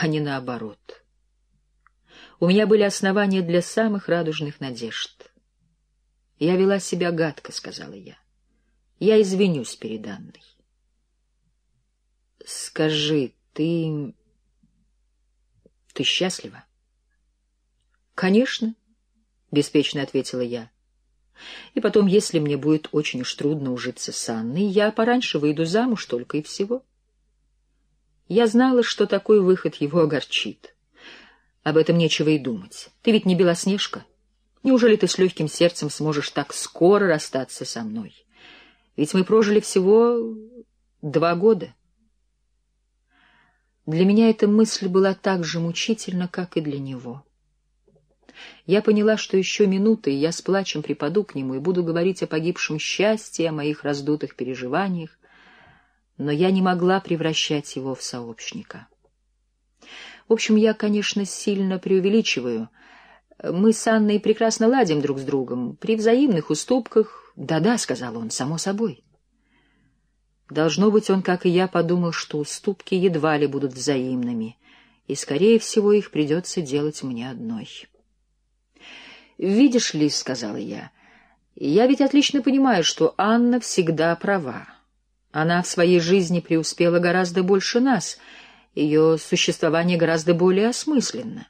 а не наоборот. У меня были основания для самых радужных надежд. Я вела себя гадко, — сказала я. Я извинюсь перед Анной. Скажи, ты... ты счастлива? Конечно, — беспечно ответила я. И потом, если мне будет очень уж трудно ужиться с Анной, я пораньше выйду замуж только и всего. Я знала, что такой выход его огорчит. Об этом нечего и думать. Ты ведь не Белоснежка. Неужели ты с легким сердцем сможешь так скоро расстаться со мной? Ведь мы прожили всего два года. Для меня эта мысль была так же мучительна, как и для него. Я поняла, что еще минуты, и я с плачем припаду к нему и буду говорить о погибшем счастье, о моих раздутых переживаниях, но я не могла превращать его в сообщника. В общем, я, конечно, сильно преувеличиваю. Мы с Анной прекрасно ладим друг с другом, при взаимных уступках. Да-да, — сказал он, — само собой. Должно быть, он, как и я, подумал, что уступки едва ли будут взаимными, и, скорее всего, их придется делать мне одной. «Видишь ли, — сказала я, — я ведь отлично понимаю, что Анна всегда права. Она в своей жизни преуспела гораздо больше нас, ее существование гораздо более осмысленно».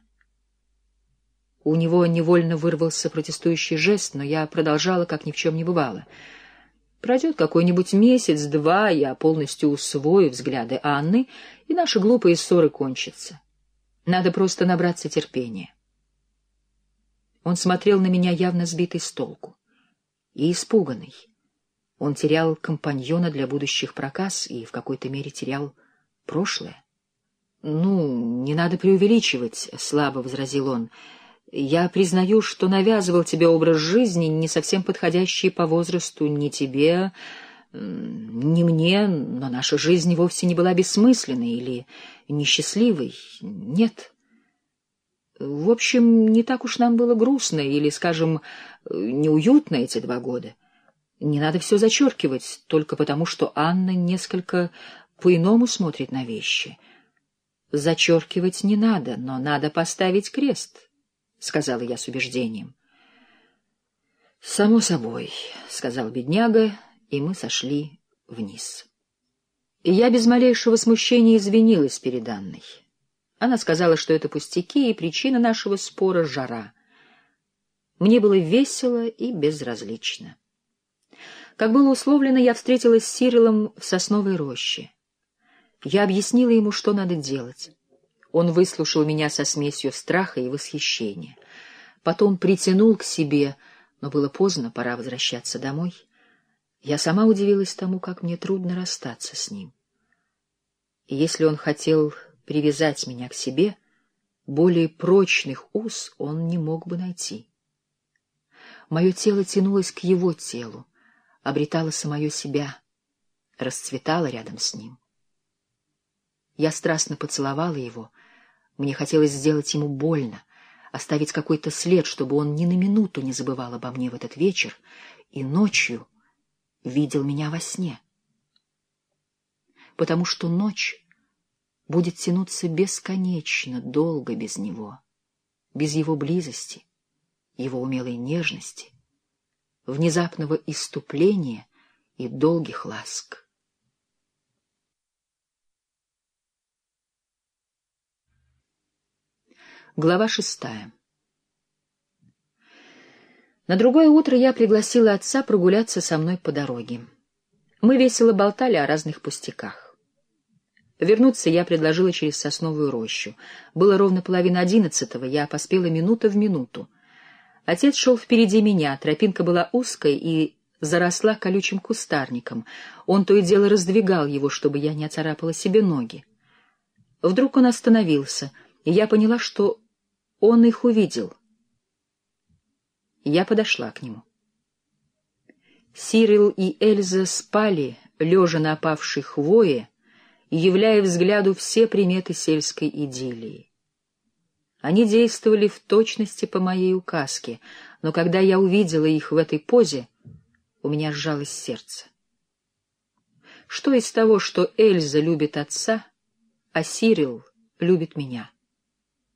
У него невольно вырвался протестующий жест, но я продолжала, как ни в чем не бывало. Пройдет какой-нибудь месяц-два, я полностью усвою взгляды Анны, и наши глупые ссоры кончатся. Надо просто набраться терпения. Он смотрел на меня явно сбитый с толку и испуганный. Он терял компаньона для будущих проказ и в какой-то мере терял прошлое. — Ну, не надо преувеличивать, — слабо возразил он. — Я признаю, что навязывал тебе образ жизни, не совсем подходящий по возрасту ни тебе, ни мне, но наша жизнь вовсе не была бессмысленной или несчастливой. Нет. В общем, не так уж нам было грустно или, скажем, неуютно эти два года. Не надо все зачеркивать только потому, что Анна несколько по-иному смотрит на вещи. Зачеркивать не надо, но надо поставить крест, — сказала я с убеждением. — Само собой, — сказал бедняга, и мы сошли вниз. И я без малейшего смущения извинилась перед Анной. Она сказала, что это пустяки, и причина нашего спора — жара. Мне было весело и безразлично. Как было условлено, я встретилась с Сирилом в сосновой роще. Я объяснила ему, что надо делать. Он выслушал меня со смесью страха и восхищения. Потом притянул к себе, но было поздно, пора возвращаться домой. Я сама удивилась тому, как мне трудно расстаться с ним. И если он хотел привязать меня к себе, более прочных уз он не мог бы найти. Мое тело тянулось к его телу, обретало самое себя, расцветало рядом с ним. Я страстно поцеловала его, мне хотелось сделать ему больно, оставить какой-то след, чтобы он ни на минуту не забывал обо мне в этот вечер и ночью видел меня во сне. Потому что ночь будет тянуться бесконечно долго без него, без его близости, его умелой нежности, внезапного иступления и долгих ласк. Глава шестая На другое утро я пригласила отца прогуляться со мной по дороге. Мы весело болтали о разных пустяках. Вернуться я предложила через сосновую рощу. Было ровно половина одиннадцатого, я поспела минута в минуту. Отец шел впереди меня, тропинка была узкой и заросла колючим кустарником. Он то и дело раздвигал его, чтобы я не оцарапала себе ноги. Вдруг он остановился, и я поняла, что он их увидел. Я подошла к нему. Сирил и Эльза спали, лежа на опавшей хвое, являя взгляду все приметы сельской идиллии. Они действовали в точности по моей указке, но когда я увидела их в этой позе, у меня сжалось сердце. Что из того, что Эльза любит отца, а Сирил любит меня.